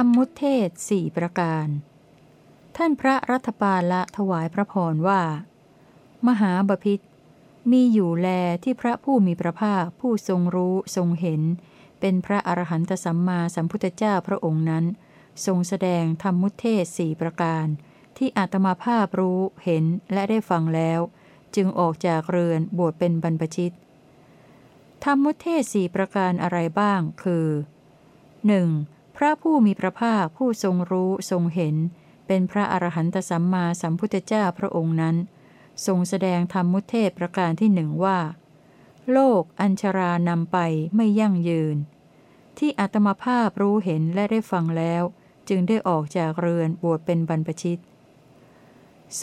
รมมุเทศสี่ประการ ท่านพระรัฐปาละถวายพระพรว่า มหาบพิษมีอยู่แลที่พระผู้มีพระภาคผู้ทรงรู้ทรงเห็น เป็นพระอรหันตสัมมาสัมพุทธเจ้าพระองค์นั้น ทรงแสดงธรรมมุเทศสี่ประการ ที่อาตมาภาพรู้เห็นและได้ฟังแล้ว จึงออกจากเรือนบวชเป็นบรรพชิตธรรมมุเทศสี่ประการอะไรบ้างคือ 1. พระผู้มีพระภาคผู้ทรงรู้ทรงเห็น เป็นพระอรหันตสัมมาสัมพุทธเจ้าพระองค์นั้น ทรงแสดงธรรมมุเทศประการที่หนึ่งว่า โลกอัญชรานำไปไม่ยั่งยืน ที่อาตมาภาพรู้เห็นและได้ฟังแล้ว จึงได้ออกจากเรือนบวชเป็นบรรพชิต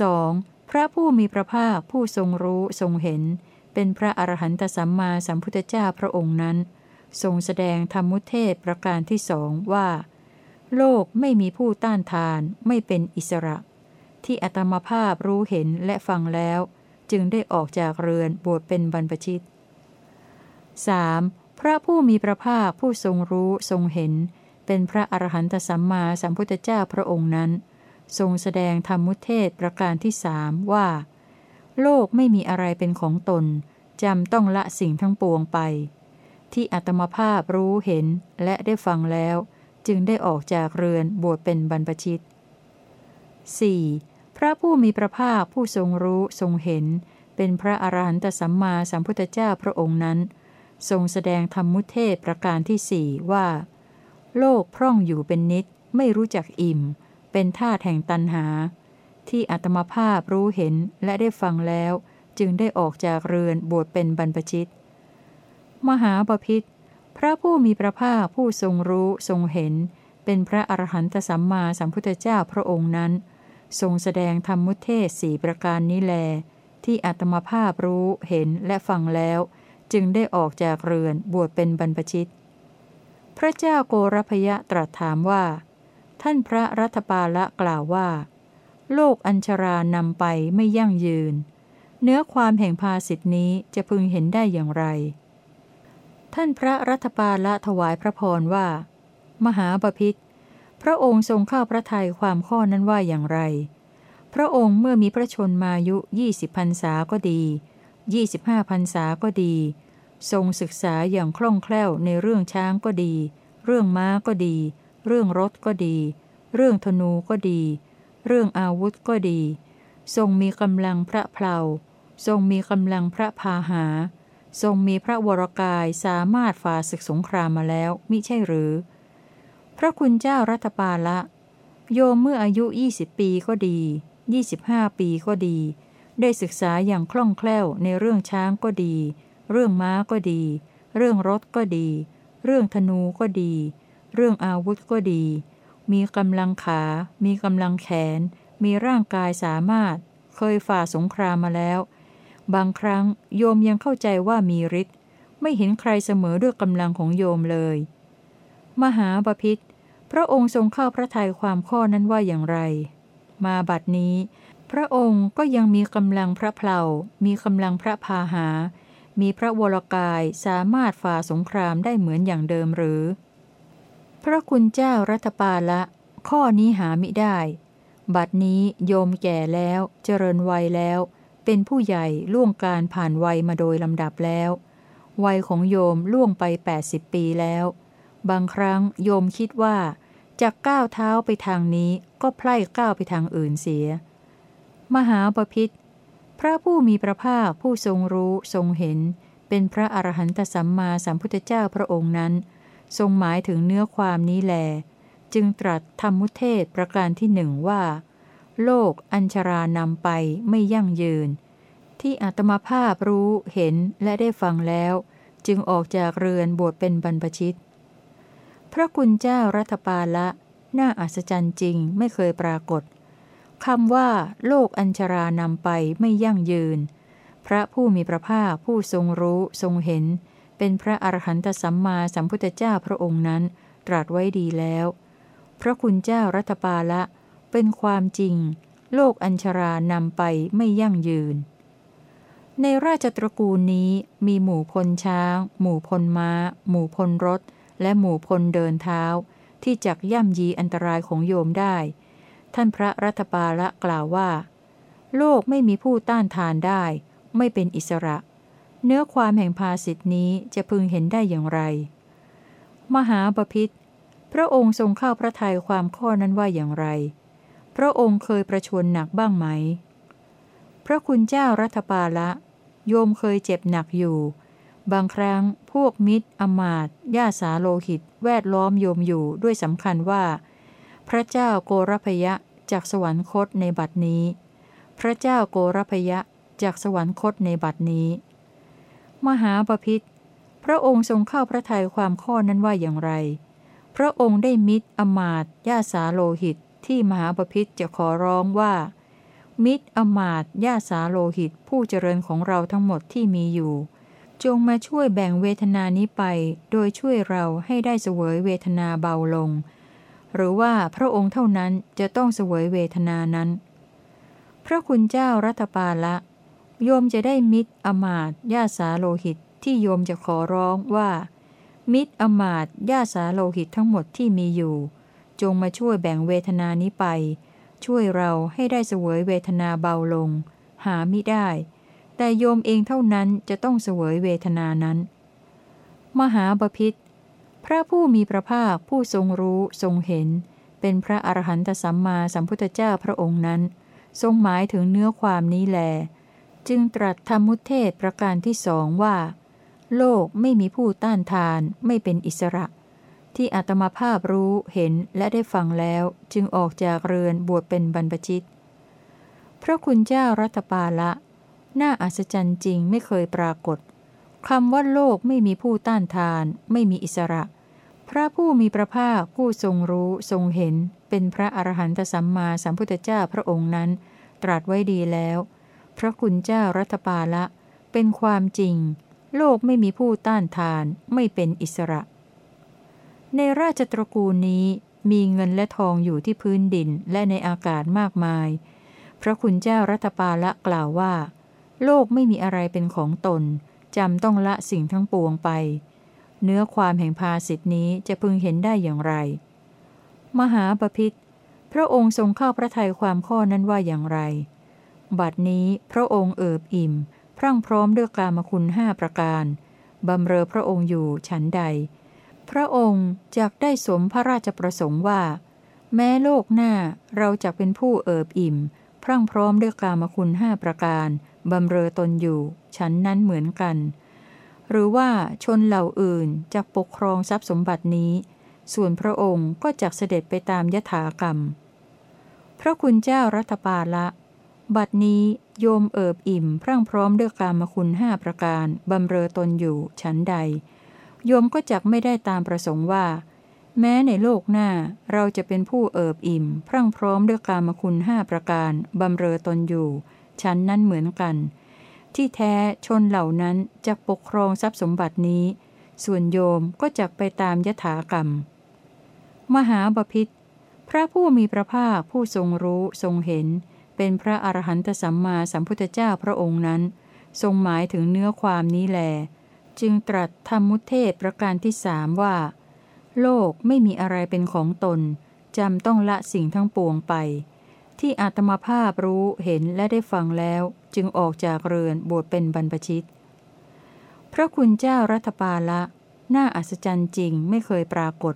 2. พระผู้มีพระภาคผู้ทรงรู้ทรงเห็น เป็นพระอรหันตสัมมาสัมพุทธเจ้าพระองค์นั้น ทรงแสดงธรรมมุเทศประการที่สองว่า โลกไม่มีผู้ต้านทานไม่เป็นอิสระ ที่อัตมภาพรู้เห็นและฟังแล้ว จึงได้ออกจากเรือนบวชเป็นบรรพชิต 3. พระผู้มีพระภาคผู้ทรงรู้ทรงเห็น เป็นพระอรหันตสัมมาสัมพุทธเจ้าพระองค์นั้น ทรงแสดงธรรมมุเทศประการที่สามว่า โลกไม่มีอะไรเป็นของตนจำต้องละสิ่งทั้งปวงไป ที่อัตมภาพรู้เห็นและได้ฟังแล้ว จึงได้ออกจากเรือนบวชเป็นบรรพชิต 4. พระผู้มีพระภาคผู้ทรงรู้ทรงเห็น เป็นพระอรหันตสัมมาสัมพุทธเจ้าพระองค์นั้น ทรงแสดงธรรมมุเทศประการที่สี่ว่า โลกพร่องอยู่เป็นนิดไม่รู้จักอิ่ม เป็นท่าแห่งตันหา ที่อัตมภาพรู้เห็นและได้ฟังแล้ว จึงได้ออกจากเรือนบวชเป็นบรรพชิต มหาปพิธพระผู้มีพระภาคผู้ทรงรู้ทรงเห็น เป็นพระอรหันตสัมมาสัมพุทธเจ้าพระองค์นั้น ทรงแสดงธรรมมุเทศสี่ประการนี้แล ที่อัตมภาพรู้เห็นและฟังแล้ว จึงได้ออกจากเรือนบวชเป็นบรรพชิต พระเจ้าโกรพยะตรัสถามว่า ท่านพระรัตปาละกล่าวว่า โลกอัญชรานำไปไม่ยั่งยืน เนื้อความแห่งภาสิทธินี้จะพึงเห็นได้อย่างไร ท่านพระรัตปาละถวายพระพรว่า มหาปพิธพระองค์ทรงเข้าพระทัยความข้อนั้นว่าอย่างไร พระองค์เมื่อมีพระชนมายุยี่สิบพรรษาก็ดียี่สิบห้าพรรษาก็ดี ทรงศึกษาอย่างคล่องแคล่วในเรื่องช้างก็ดี เรื่องม้าก็ดี เรื่องรถก็ดี เรื่องธนูก็ดี เรื่องอาวุธก็ดี ทรงมีกำลังพระเพลาทรงมีกำลังพระพาหา ทรงมีพระวรกายสามารถฝ่าศึกสงครามมาแล้วมิใช่หรือ พระคุณเจ้ารัตปาละ โยมเมื่ออายุ 20 ปีก็ดี 25 ปีก็ดี ได้ศึกษาอย่างคล่องแคล่วในเรื่องช้างก็ดี เรื่องม้าก็ดี เรื่องรถก็ดี เรื่องธนูก็ดี เรื่องอาวุธก็ดี มีกำลังขา มีกำลังแขน มีร่างกายสามารถ เคยฝ่าสงครามมาแล้ว บางครั้งโยมยังเข้าใจว่ามีฤทธิ์ไม่เห็นใครเสมอด้วยกำลังของโยมเลย มหาบาพิษพระองค์ทรงเข้าพระทัยความข้อนั้นว่าอย่างไร มาบัดนี้ พระองค์ก็ยังมีกำลังพระเพลามีกำลังพระพาหา มีพระวรกายสามารถฝ่าสงครามได้เหมือนอย่างเดิมหรือ พระคุณเจ้ารัตปาละ ข้อนี้หามิได้ บัดนี้โยมแก่แล้ว เจริญวัยแล้ว เป็นผู้ใหญ่ล่วงการผ่านวัยมาโดยลำดับแล้ว วัยของโยมล่วงไป 80 ปีแล้ว บางครั้งโยมคิดว่าจากก้าวเท้าไปทางนี้ก็ไพล่ก้าวไปทางอื่นเสีย มหาปพิธพระผู้มีพระภาคผู้ทรงรู้ทรงเห็น เป็นพระอรหันตสัมมาสัมพุทธเจ้าพระองค์นั้น ทรงหมายถึงเนื้อความนี้แล จึงตรัสธรรมุเทศประการที่หนึ่งว่า โลกอัญชรานำไปไม่ยั่งยืน ที่อาตมาภาพรู้เห็นและได้ฟังแล้ว จึงออกจากเรือนบวชเป็นบรรพชิต พระคุณเจ้ารัตปาละ น่าอัศจรรย์จริงไม่เคยปรากฏคำว่า โลกอัญชรานำไปไม่ยั่งยืน พระผู้มีพระภาคผู้ทรงรู้ทรงเห็น เป็นพระอรหันตสัมมาสัมพุทธเจ้าพระองค์นั้น ตรัสไว้ดีแล้ว พระคุณเจ้ารัตปาละ เป็นความจริง โลกอัญชรานำไปไม่ยั่งยืน ในราชตระกูลนี้มีหมู่พลช้าง หมู่พลม้า หมู่พลรถ และหมู่พลเดินเท้า ที่จักย่ำยีอันตรายของโยมได้ ท่านพระรัตปาละกล่าวว่า โลกไม่มีผู้ต้านทานได้ ไม่เป็นอิสระ เนื้อความแห่งภาสิทธินี้จะพึงเห็นได้อย่างไร มหาบพิษพระองค์ทรงเข้าพระทัยความข้อนั้นว่าอย่างไร พระองค์เคยประชวรหนักบ้างไหม พระคุณเจ้ารัตปาละ โยมเคยเจ็บหนักอยู่ บางครั้งพวกมิตรอมาตญาสาโลหิต แวดล้อมโยมอยู่ด้วยสำคัญว่า พระเจ้าโกรพยะจากสวรรคตในบัดนี้ พระเจ้าโกรพยะจากสวรรคตในบัดนี้ มหาปพิธพระองค์ทรงเข้าพระทัยความข้อนั้นว่าอย่างไร พระองค์ได้มิตรอมาตย่าสาโลหิต ที่มหาปพิธจะขอร้องว่า มิตรอมาตย่าสาโลหิตผู้เจริญของเราทั้งหมดที่มีอยู่ จงมาช่วยแบ่งเวทนานี้ไป โดยช่วยเราให้ได้เสวยเวทนาเบาลง หรือว่าพระองค์เท่านั้นจะต้องเสวยเวทนานั้น พระคุณเจ้ารัตปาละ โยมจะได้มิตรอมาตย่าสาโลหิตที่โยมจะขอร้องว่า มิตรอมาตย่าสาโลหิตทั้งหมดที่มีอยู่ จงมาช่วยแบ่งเวทนานี้ไป ช่วยเราให้ได้เสวยเวทนาเบาลง หามิได้ แต่โยมเองเท่านั้นจะต้องเสวยเวทนานั้น มหาบพิษพระผู้มีพระภาคผู้ทรงรู้ทรงเห็น เป็นพระอรหันตสัมมาสัมพุทธเจ้าพระองค์นั้น ทรงหมายถึงเนื้อความนี้แล จึงตรัสธรรมุเทศประการที่สองว่า โลกไม่มีผู้ต้านทานไม่เป็นอิสระ ที่อาตมาภาพรู้เห็นและได้ฟังแล้วจึงออกจากเรือนบวชเป็นบรรพชิต พระคุณเจ้ารัตปาละน่าอัศจรรย์จริงไม่เคยปรากฏคำว่าโลกไม่มีผู้ต้านทาน ไม่มีอิสระ พระผู้มีพระภาคผู้ทรงรู้ทรงเห็น เป็นพระอรหันตสัมมาสัมพุทธเจ้าพระองค์นั้น ตรัสไว้ดีแล้ว พระคุณเจ้ารัตปาละ เป็นความจริง โลกไม่มีผู้ต้านทาน ไม่เป็นอิสระ ในราชตระกูลนี้มีเงินและทองอยู่ที่พื้นดินและในอากาศมากมาย พระคุณเจ้ารัตปาละกล่าวว่า โลกไม่มีอะไรเป็นของตนจำต้องละสิ่งทั้งปวงไป เนื้อความแห่งภาสิทธินี้จะพึงเห็นได้อย่างไร มหาปพิธพระองค์ทรงเข้าพระทัยความข้อนั้นว่าอย่างไร บัดนี้พระองค์เอิบอิ่ม พรั่งพร้อมด้วยกามคุณห้าประการบำเรอพระองค์อยู่ฉันใด พระองค์จักได้สมพระราชประสงค์ว่า แม้โลกหน้าเราจะเป็นผู้เอิบอิ่ม พรั่งพร้อมด้วยกามคุณห้าประการบำเรอตนอยู่ ฉันนั้นเหมือนกัน หรือว่าชนเหล่าอื่นจะปกครองทรัพย์สมบัตินี้ ส่วนพระองค์ก็จักเสด็จไปตามยถากรรม พระคุณเจ้ารัตปาละ บัดนี้โยมเอิบอิ่ม พรั่งพร้อมด้วยกามคุณห้าประการบำเรอตนอยู่ชั้นใด โยมก็จักไม่ได้ตามประสงค์ว่า แม้ในโลกหน้าเราจะเป็นผู้เอิบอิ่ม พรั่งพร้อมด้วยกามคุณห้าประการบำเรอตนอยู่ ชั้นนั้นเหมือนกัน ที่แท้ชนเหล่านั้นจะปกครองทรัพย์สมบัตินี้ ส่วนโยมก็จักไปตามยถากรรม มหาบพิษพระผู้มีพระภาคผู้ทรงรู้ทรงเห็น เป็นพระอรหันตสัมมาสัมพุทธเจ้าพระองค์นั้น ทรงหมายถึงเนื้อความนี้แล จึงตรัสธรรมุเทศประการที่สามว่า โลกไม่มีอะไรเป็นของตนจำต้องละสิ่งทั้งปวงไป ที่อาตมาภาพรู้เห็นและได้ฟังแล้วจึงออกจากเรือนบวชเป็นบรรพชิต พระคุณเจ้ารัตปาละน่าอัศจรรย์จริงไม่เคยปรากฏ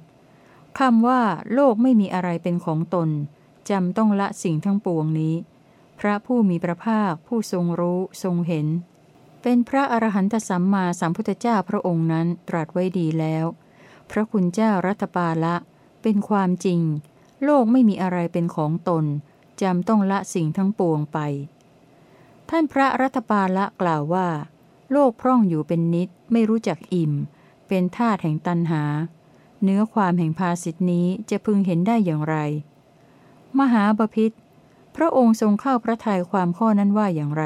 คำว่า โลกไม่มีอะไรเป็นของตนจำต้องละสิ่งทั้งปวงนี้ พระผู้มีพระภาคผู้ทรงรู้ทรงเห็น เป็นพระอรหันตสัมมาสัมพุทธเจ้าพระองค์นั้นตรัสไว้ดีแล้ว พระคุณเจ้ารัตปาละ เป็นความจริง โลกไม่มีอะไรเป็นของตนจำต้องละสิ่งทั้งปวงไป ท่านพระรัตปาละกล่าวว่า โลกพร่องอยู่เป็นนิดไม่รู้จักอิ่ม เป็นธาตุแห่งตันหา เนื้อความแห่งภาสิทธนี้จะพึงเห็นได้อย่างไร มหาบพิษพระองค์ทรงเข้าพระทัยความข้อนั้นว่าอย่างไร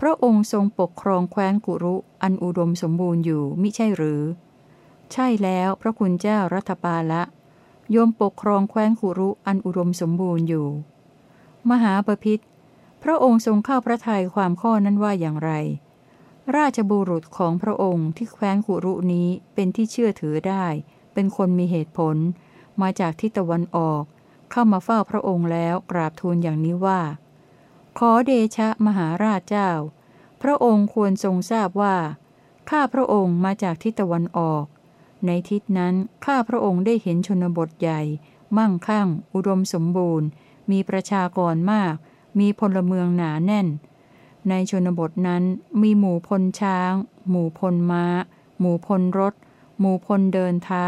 พระองค์ทรงปกครองแคว้นกุรุอันอุดมสมบูรณ์อยู่มิใช่หรือ ใช่แล้วพระคุณเจ้ารัตปาละโยมปกครองแคว้นกุรุอันอุดมสมบูรณ์อยู่ มหาปพิธพระองค์ทรงเข้าพระทัยความข้อนั้นว่าอย่างไร ราชบุรุษของพระองค์ที่แคว้นกุรุนี้เป็นที่เชื่อถือได้ เป็นคนมีเหตุผล มาจากทิศตะวันออก เข้ามาเฝ้าพระองค์แล้วกราบทูลอย่างนี้ว่า ขอเดชะมหาราชเจ้า พระองค์ควรทรงทราบว่า ข้าพระองค์มาจากทิศตะวันออก ในทิศนั้นข้าพระองค์ได้เห็นชนบทใหญ่ มั่งคั่ง อุดมสมบูรณ์ มีประชากรมาก มีพลเมืองหนาแน่น ในชนบทนั้นมีหมู่พลช้าง หมู่พลม้า หมู่พลรถ หมู่พลเดินเท้า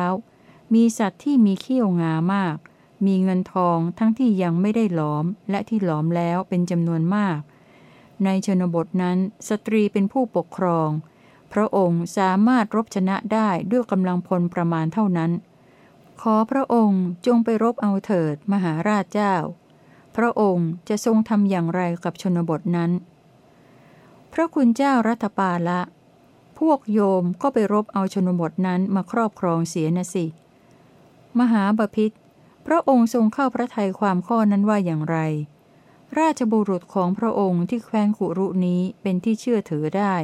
มีสัตว์ที่มีเขี้ยวงามาก มีเงินทองทั้งที่ยังไม่ได้หลอมและที่หลอมแล้วเป็นจำนวนมาก ในชนบทนั้นสตรีเป็นผู้ปกครอง พระองค์สามารถรบชนะได้ด้วยกำลังพลประมาณเท่านั้น ขอพระองค์จงไปรบเอาเถิดมหาราชเจ้า พระองค์จะทรงทำอย่างไรกับชนบทนั้น พระคุณเจ้ารัตปาละ พวกโยมก็ไปรบเอาชนบทนั้นมาครอบครองเสียนะสิ มหาบพิษ พระองค์ทรงเข้าพระทัยความข้อนั้นว่าอย่างไร ราชบุรุษของพระองค์ที่แคว้นกุรุนี้เป็นที่เชื่อถือได้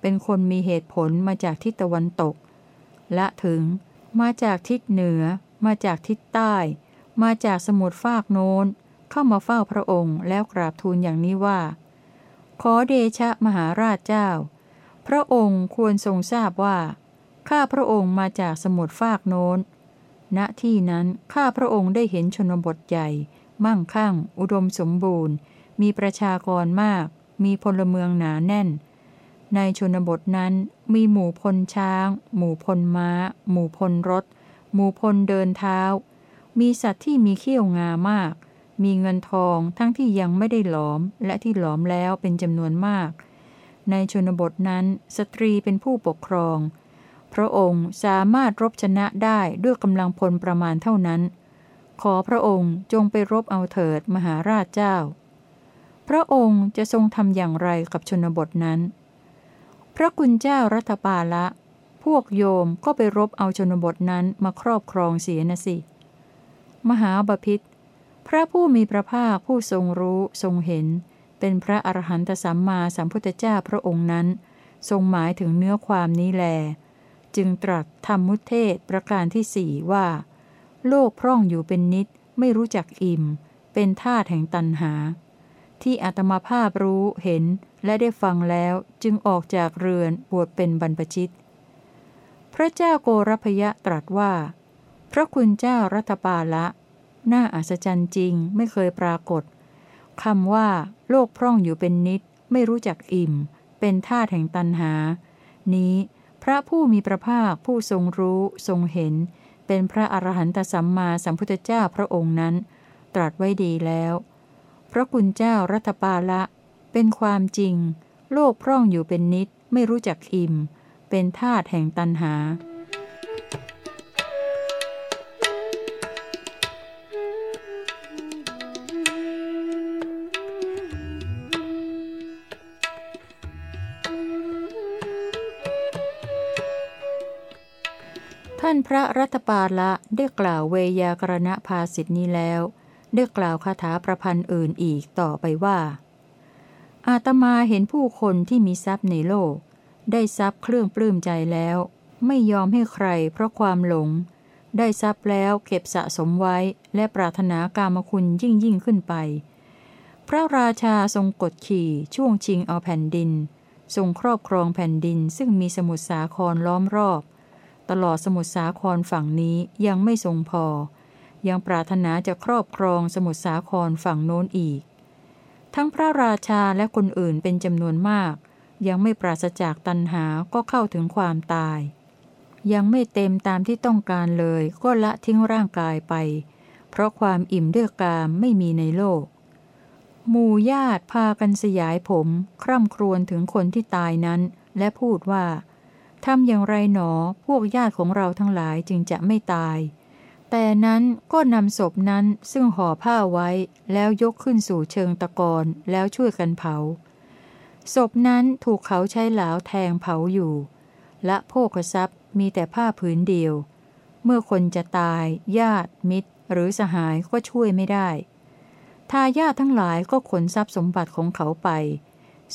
เป็นคนมีเหตุผลมาจากทิศตะวันตก และถึง มาจากทิศเหนือ มาจากทิศใต้ มาจากสมุทรฟากโน้น เข้ามาเฝ้าพระองค์แล้วกราบทูลอย่างนี้ว่า ขอเดชะมหาราชเจ้า พระองค์ควรทรงทราบว่า ข้าพระองค์มาจากสมุทรฟากโน้น ณที่นั้นข้าพระองค์ได้เห็นชนบทใหญ่ มั่งคั่ง อุดมสมบูรณ์ มีประชากรมาก มีพลเมืองหนาแน่น ในชนบทนั้นมีหมู่พลช้าง หมู่พลม้า หมู่พลรถ หมู่พลเดินเท้า มีสัตว์ที่มีเขี้ยวงามาก มีเงินทองทั้งที่ยังไม่ได้หลอม และที่หลอมแล้วเป็นจำนวนมาก ในชนบทนั้นสตรีเป็นผู้ปกครอง พระองค์สามารถรบชนะได้ด้วยกำลังพลประมาณเท่านั้น ขอพระองค์จงไปรบเอาเถิดมหาราชเจ้า พระองค์จะทรงทำอย่างไรกับชนบทนั้น พระกุณเจ้ารัตปาละ พวกโยมก็ไปรบเอาชนบทนั้นมาครอบครองเสียนะสิ มหาบพิษพระผู้มีพระภาคผู้ทรงรู้ทรงเห็น เป็นพระอรหันตสัมมาสัมพุทธเจ้าพระองค์นั้น ทรงหมายถึงเนื้อความนี้แล จึงตรัสธรรมมุเทศประการที่สี่ว่า โลกพร่องอยู่เป็นนิดไม่รู้จักอิ่ม เป็นธาตุแห่งตันหา ที่อาตมาภาพรู้เห็นและได้ฟังแล้วจึงออกจากเรือนบวชเป็นบรรพชิต พระเจ้าโกรพยะตรัสว่า พระคุณเจ้ารัตปาละ น่าอัศจรรย์จริงไม่เคยปรากฏคำว่า โลกพร่องอยู่เป็นนิด ไม่รู้จักอิ่ม เป็นธาตุแห่งตันหา นี้ พระผู้มีพระภาคผู้ทรงรู้ทรงเห็น เป็นพระอรหันตสัมมาสัมพุทธเจ้าพระองค์นั้น ตรัสไว้ดีแล้ว พระคุณเจ้ารัตปาละ เป็นความจริง โลกพร่องอยู่เป็นนิดไม่รู้จักอิ่ม เป็นธาตุแห่งตันหาานพระรัตปาละได้กล่าวเวยากรณภาสิทธินี้แล้ว ได้กล่าวคาถาประพันธ์อื่นอีกต่อไปว่า อาตมาเห็นผู้คนที่มีทรัพย์ในโลก ได้ทรัพย์เครื่องปลื้มใจแล้ว ไม่ยอมให้ใครเพราะความหลง ได้ทรัพย์แล้วเก็บสะสมไว้และปรารถนากามคุณยิ่งยิ่งขึ้นไป พระราชาทรงกดขี่ช่วงชิงเอาแผ่นดิน ทรงครอบครองแผ่นดินซึ่งมีสมุทรสาครล้อมรอบ ตลอดสมุทรสาครฝั่งนี้ยังไม่ทรงพอ ยังปรารถนาจะครอบครองสมุทรสาครฝั่งโน้นอีก ทั้งพระราชาและคนอื่นเป็นจำนวนมาก ยังไม่ปราศจากตัณหาก็เข้าถึงความตาย ยังไม่เต็มตามที่ต้องการเลยก็ละทิ้งร่างกายไป เพราะความอิ่มด้วยกามไม่มีในโลกหมู่ญาติพากันสยายผม คร่ำครวญถึงคนที่ตายนั้น และพูดว่า ทำอย่างไรหนอพวกญาติของเราทั้งหลายจึงจะไม่ตาย แต่นั้นก็นำศพนั้นซึ่งห่อผ้าไว้แล้วยกขึ้นสู่เชิงตะกอนแล้วช่วยกันเผา ศพนั้นถูกเขาใช้หลาวแทงเผาอยู่ และโภคทรัพย์มีแต่ผ้าผืนเดียว เมื่อคนจะตาย ญาติมิตร หรือสหายก็ช่วยไม่ได้ ทายาททั้งหลายก็ขนทรัพย์สมบัติของเขาไป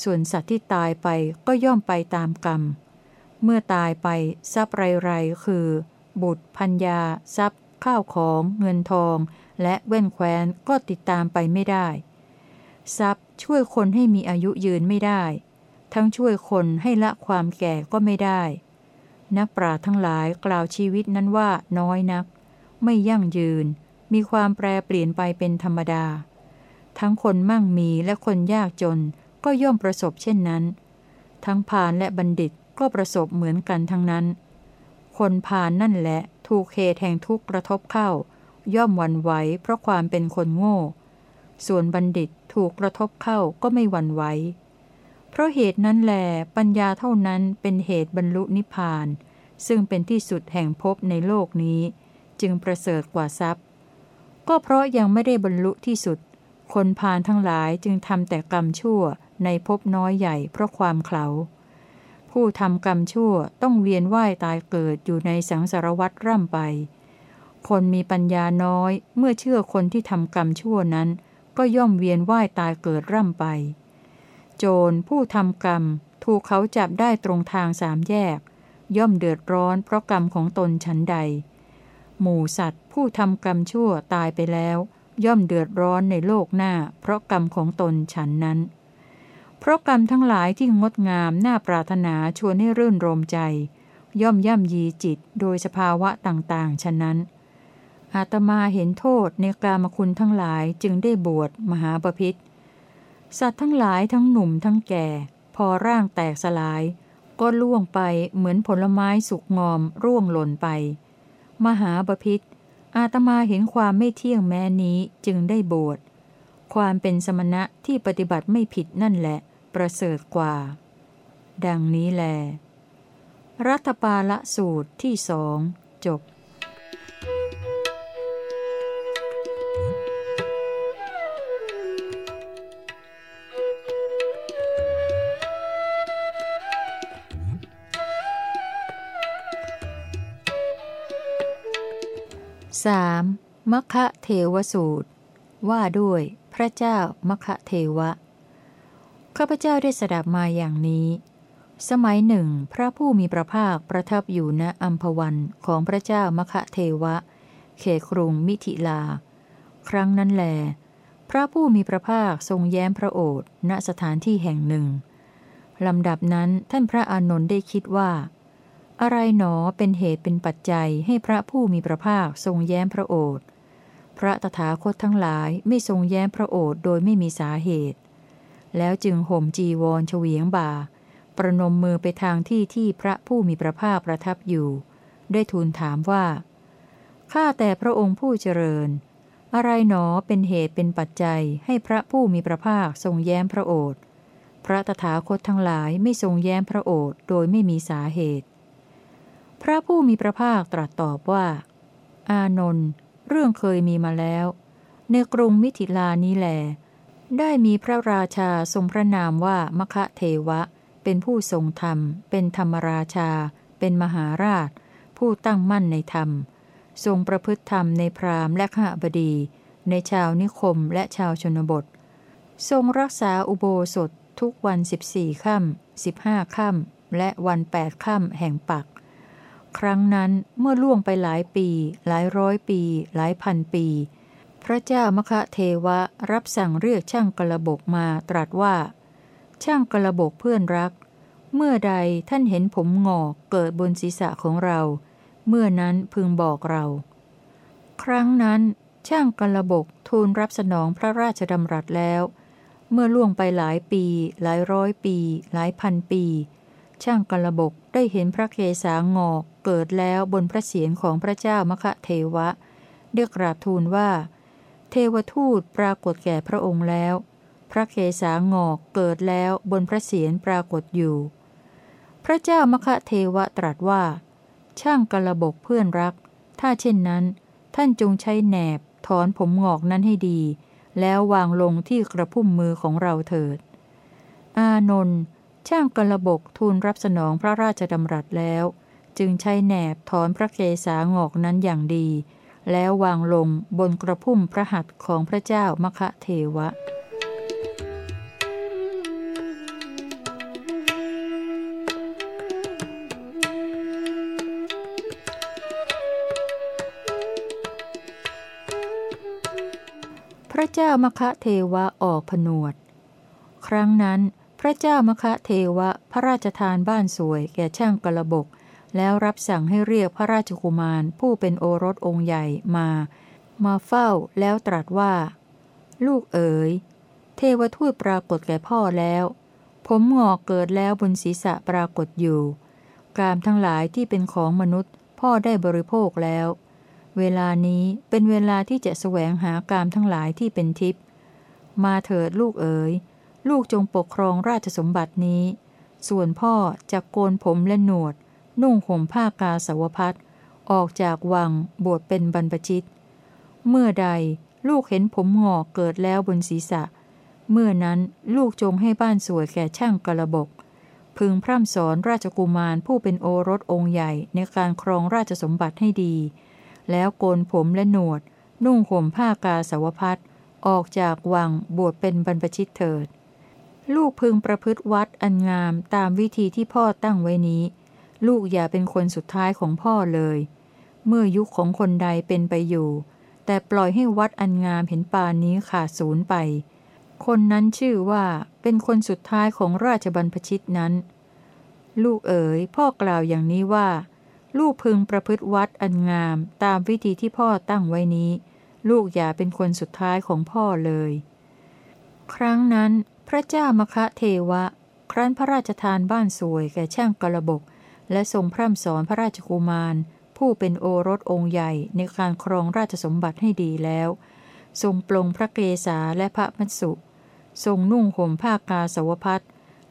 ส่วนสัตว์ที่ตายไปก็ย่อมไปตามกรรม เมื่อตายไปทรัพย์ไรๆคือ บุตรพัญญา ทรัพย์ ข้าวของเงินทอง และแว่นแคว้นก็ติดตามไปไม่ได้ ทรัพย์ช่วยคนให้มีอายุยืนไม่ได้ ทั้งช่วยคนให้ละความแก่ก็ไม่ได้ นักปราชญ์ทั้งหลายกล่าวชีวิตนั้นว่าน้อยนัก ไม่ยั่งยืน มีความแปรเปลี่ยนไปเป็นธรรมดา ทั้งคนมั่งมีและคนยากจนก็ย่อมประสบเช่นนั้น ทั้งพานและบัณฑิต ก็ประสบเหมือนกันทั้งนั้น คนพานนั่นแหละถูกเหตุแห่งทุกข์กระทบเข้า ย่อมหวั่นไหวเพราะความเป็นคนโง่ ส่วนบัณฑิตถูกกระทบเข้าก็ไม่หวั่นไหวเพราะเหตุนั้นแหลปัญญาเท่านั้นเป็นเหตุบรรลุนิพพาน ซึ่งเป็นที่สุดแห่งภพในโลกนี้ จึงประเสริฐกว่าทรัพย์ ก็เพราะยังไม่ได้บรรลุที่สุด คนพานทั้งหลายจึงทำแต่กรรมชั่วในภพน้อยใหญ่เพราะความเขา ผู้ทำกรรมชั่วต้องเวียนว่ายตายเกิดอยู่ในสังสารวัฏร่ำไป คนมีปัญญาน้อยเมื่อเชื่อคนที่ทำกรรมชั่วนั้น ก็ย่อมเวียนว่ายตายเกิดร่ำไป โจรผู้ทำกรรมถูกเขาจับได้ตรงทางสามแยก ย่อมเดือดร้อนเพราะกรรมของตนฉันใด หมู่สัตว์ผู้ทำกรรมชั่วตายไปแล้ว ย่อมเดือดร้อนในโลกหน้า เพราะกรรมของตนฉันนั้น เพราะกรรมทั้งหลายที่งดงามน่าปรารถนาชวนให้รื่นรมใจ ย่อมย่ำยีจิตโดยสภาวะต่างๆ ฉะนั้น อาตมาเห็นโทษในกามคุณทั้งหลายจึงได้บวชมหาปพิธสัตว์ทั้งหลายทั้งหนุ่มทั้งแก่ พอร่างแตกสลาย ก็ล่วงไปเหมือนผลไม้สุกงอมร่วงหล่นไป มหาปพิธอาตมาเห็นความไม่เที่ยงแม้นี้จึงได้บวชความเป็นสมณะที่ปฏิบัติไม่ผิดนั่นแหละ ประเสริฐกว่า ดังนี้แล รัตปาละสูตรที่สองจบสามมคะเทวสูตร ว่าด้วยพระเจ้ามคะเทวะ ข้าพเจ้าได้สดับมาอย่างนี้ สมัยหนึ่ง พระผู้มีพระภาคประทับอยู่ณอัมพวันของพระเจ้ามคะเทวะ เขครุงมิถิลา ครั้งนั้นแล พระผู้มีพระภาคทรงแย้มพระโอษฐ์ณสถานที่แห่งหนึ่งลำดับนั้นท่านพระอานนท์ได้คิดว่า อะไรหนอเป็นเหตุเป็นปัจจัยให้พระผู้มีพระภาคทรงแย้มพระโอษฐ์พระตถาคตทั้งหลายไม่ทรงแย้มพระโอษฐ์โดยไม่มีสาเหตุ แล้วจึงห่มจีวรเฉวียงบ่า ประนมมือไปทางที่ที่พระผู้มีพระภาคประทับอยู่ ได้ทูลถามว่า ข้าแต่พระองค์ผู้เจริญ อะไรหนอเป็นเหตุเป็นปัจจัยให้พระผู้มีพระภาคทรงแย้มพระโอษฐ์ พระตถาคตทั้งหลายไม่ทรงแย้มพระโอษฐ์โดยไม่มีสาเหตุ พระผู้มีพระภาคตรัสตอบว่า อานนท์ เรื่องเคยมีมาแล้ว ในกรุงมิถิลานี้แหล ได้มีพระราชาทรงพระนามว่ามคะเทวะ เป็นผู้ทรงธรรม เป็นธรรมราชา เป็นมหาราช ผู้ตั้งมั่นในธรรม ทรงประพฤติธรรมในพราหมณ์และข้าบดี ในชาวนิคมและชาวชนบท ทรงรักษาอุโบสถทุกวันสิบสี่ค่ำสิบห้าค่ำและวันแปดค่ำแห่งปัก ครั้งนั้นเมื่อล่วงไปหลายปี หลายร้อยปี หลายพันปี พระเจ้ามคะเทวะรับสั่งเรียกช่างกระบกมาตรัสว่า ช่างกระบกเพื่อนรัก เมื่อใดท่านเห็นผมงอกเกิดบนศีรษะของเรา เมื่อนั้นพึงบอกเรา ครั้งนั้น ช่างกระบกทูลรับสนองพระราชดำรัสแล้ว เมื่อล่วงไปหลายปี หลายร้อยปี หลายพันปี ช่างกระบกได้เห็นพระเกศางอกเกิดแล้วบนพระเศียรของพระเจ้ามคะเทวะเรียกราบทูลว่า ทวทูตปรากฏแก่พระองค์แล้ว พระเกศางอกเกิดแล้วบนพระเศียรปรากฏอยู่ พระเจ้ามคะเทวะตรัสว่า ช่างกระบกเพื่อนรัก ถ้าเช่นนั้น ท่านจงใช้แหนบถอนผมงอกนั้นให้ดี แล้ววางลงที่กระพุ่มมือของเราเถิด อานนท์ช่างกระบกทูลรับสนองพระราชดำรัสแล้ว จึงใช้แหนบถอนพระเกศางอกนั้นอย่างดี แล้ววางลงบนกระพุ่มพระหัตถ์ของพระเจ้ามคะเทวะ พระเจ้ามคะเทวะออกผนวด ครั้งนั้นพระเจ้ามคะเทวะพระราชทานบ้านสวยแก่ช่างกระบก แล้วรับสั่งให้เรียกพระราชกุมารผู้เป็นโอรสองค์ใหญ่มา มาเฝ้าแล้วตรัสว่า ลูกเอ๋ย เทวทูตปรากฏแก่พ่อแล้ว ผมหงอกเกิดแล้วบนศีรษะปรากฏอยู่ กามทั้งหลายที่เป็นของมนุษย์ พ่อได้บริโภคแล้ว เวลานี้เป็นเวลาที่จะแสวงหากามทั้งหลายที่เป็นทิพย์มาเถิดลูกเอ๋ย ลูกจงปกครองราชสมบัตินี้ ส่วนพ่อจะโกนผมและหนวด นุ่งห่มผ้ากาสาวพัดออกจากวังบวชเป็นบรรพชิต เมื่อใดลูกเห็นผมหงอกเกิดแล้วบนศีรษะ เมื่อนั้นลูกจงให้บ้านสวยแก่ช่างกระบก พึงพร่ำสอนราชกุมารผู้เป็นโอรสองค์ใหญ่ในการครองราชสมบัติให้ดี แล้วโกนผมและหนวด นุ่งห่มผ้ากาสาวพัดออกจากวังบวชเป็นบรรพชิตเถิด ลูกพึงประพฤติวัดอันงามตามวิธีที่พ่อตั้งไว้นี้ ลูกอย่าเป็นคนสุดท้ายของพ่อเลย เมื่อยุคของคนใดเป็นไปอยู่ แต่ปล่อยให้วัดอันงามเห็นปานนี้ขาดศูนย์ไป คนนั้นชื่อว่าเป็นคนสุดท้ายของราชบรรพชิตนั้น ลูกเอ๋ยพ่อกล่าวอย่างนี้ว่า ลูกพึงประพฤติวัดอันงามตามวิธีที่พ่อตั้งไว้นี้ ลูกอย่าเป็นคนสุดท้ายของพ่อเลย ครั้งนั้นพระเจ้ามคะเทวะ ครั้นพระราชทานบ้านสวยแก่ช่างกระบก และทรงพร่ำสอนพระราชกุมาร ผู้เป็นโอรสองค์ใหญ่ในการครองราชสมบัติให้ดีแล้ว ทรงปลงพระเกศาและพระมัสสุ ทรงนุ่งห่มผ้ากาสาวพัด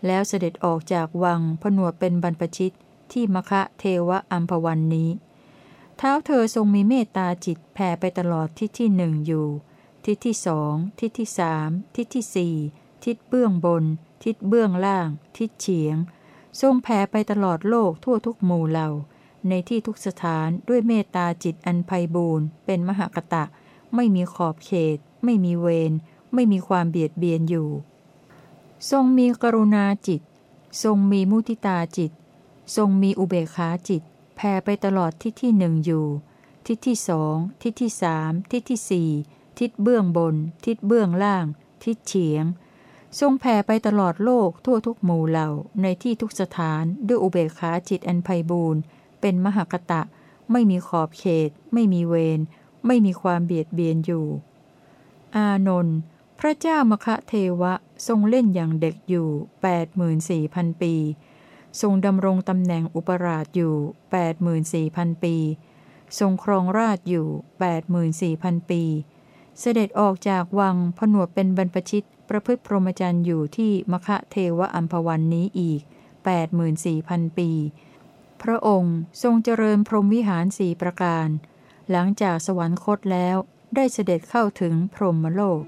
แล้วเสด็จออกจากวังผนวดเป็นบรรพชิตที่มคะเทวะอัมพวันนี้ เท้าเธอทรงมีเมตตาจิตแผ่ไปตลอดทิศที่หนึ่งอยู่ ทิศที่สอง ทิศที่สาม ทิศที่สี่ ทิศเบื้องบน ทิศเบื้องล่าง ทิศเฉียง ทรงแผ่ไปตลอดโลกทั่วทุกหมู่เหล่า ในที่ทุกสถานด้วยเมตตาจิตอันไพบูรณ์เป็นมหากตะ ไม่มีขอบเขต ไม่มีเวร ไม่มีความเบียดเบียนอยู่ ทรงมีกรุณาจิต ทรงมีมุทิตาจิต ทรงมีอุเบกขาจิต แผ่ไปตลอดทิศที่หนึ่งอยู่ ทิศที่สองทิศที่สามทิศที่สี่ทิศเบื้องบน ทิศเบื้องล่าง ทิศเฉียง ทรงแผ่ไปตลอดโลกทั่วทุกหมู่เหล่าในที่ทุกสถานด้วยอุเบกขาจิตอันไพบูรณ์เป็นมหากตะ ไม่มีขอบเขต ไม่มีเวรไม่มีความเบียดเบียนอยู่ อานนท์พระเจ้ามคะเทวะทรงเล่นอย่างเด็กอยู่ 84,000 ปี ทรงดำรงตำแหน่งอุปราชอยู่ 84,000 ปี ทรงครองราชอยู่ 84,000 ปี เสด็จออกจากวังผนวดเป็นบรรพชิต ประพฤติพรหมจรรย์อยู่ที่มคะเทวอัมพวันนี้อีก 84,000 ปี พระองค์ทรงเจริญพรหมวิหารสี่ประการ หลังจากสวรรคตแล้วได้เสด็จเข้าถึงพรหมโลก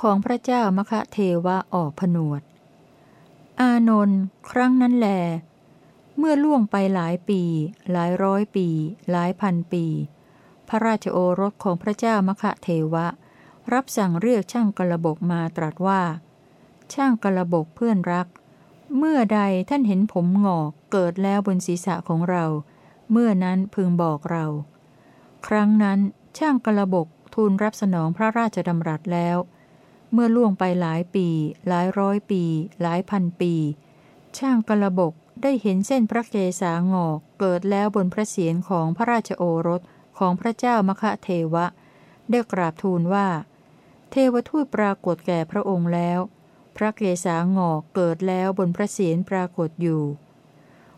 ของพระเจ้ามคะเทวะออกผนวด อานนท์ครั้งนั้นแล เมื่อล่วงไปหลายปี หลายร้อยปี หลายพันปี พระราชโอรสของพระเจ้ามคะเทวะ รับสั่งเรียกช่างกระบกมาตรัสว่า ช่างกระบกเพื่อนรัก เมื่อใดท่านเห็นผมหงอกเกิดแล้วบนศีรษะของเรา เมื่อนั้นพึงบอกเรา ครั้งนั้นช่างกระบกทูลรับสนองพระราชดำรัสแล้ว เมื่อล่วงไปหลายปี หลายร้อยปี หลายพันปี ช่างกระบกได้เห็นเส้นพระเกศางอกเกิดแล้วบนพระเศียรของพระราชโอรสของพระเจ้ามคะเทวะ ได้กราบทูลว่า เทวทูตปรากฏแก่พระองค์แล้ว พระเกศางอกเกิดแล้วบนพระเศียรปรากฏอยู่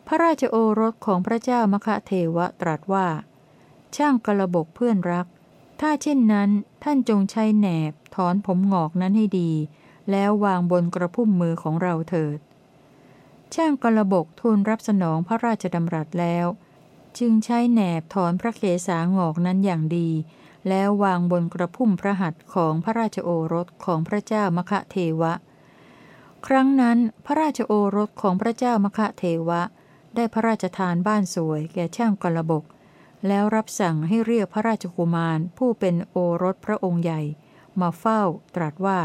พระราชโอรสของพระเจ้ามคะเทวะตรัสว่า ช่างกระบกเพื่อนรัก ถ้าเช่นนั้นท่านจงใช้แหนบถอนผมหงอกนั้นให้ดี แล้ววางบนกระพุ่มมือของเราเถิด ช่างกระบกทูลรับสนองพระราชดำรัสแล้ว จึงใช้แหนบถอนพระเกศางอกนั้นอย่างดี แล้ววางบนกระพุ่มพระหัตถ์ของพระราชโอรสของพระเจ้ามคะเทวะ ครั้งนั้นพระราชโอรสของพระเจ้ามคะเทวะ ได้พระราชทานบ้านสวยแก่ช่างกระบก แล้วรับสั่งให้เรียกพระราชกุมารผู้เป็นโอรสพระองค์ใหญ่ มาเฝ้าตรัสว่า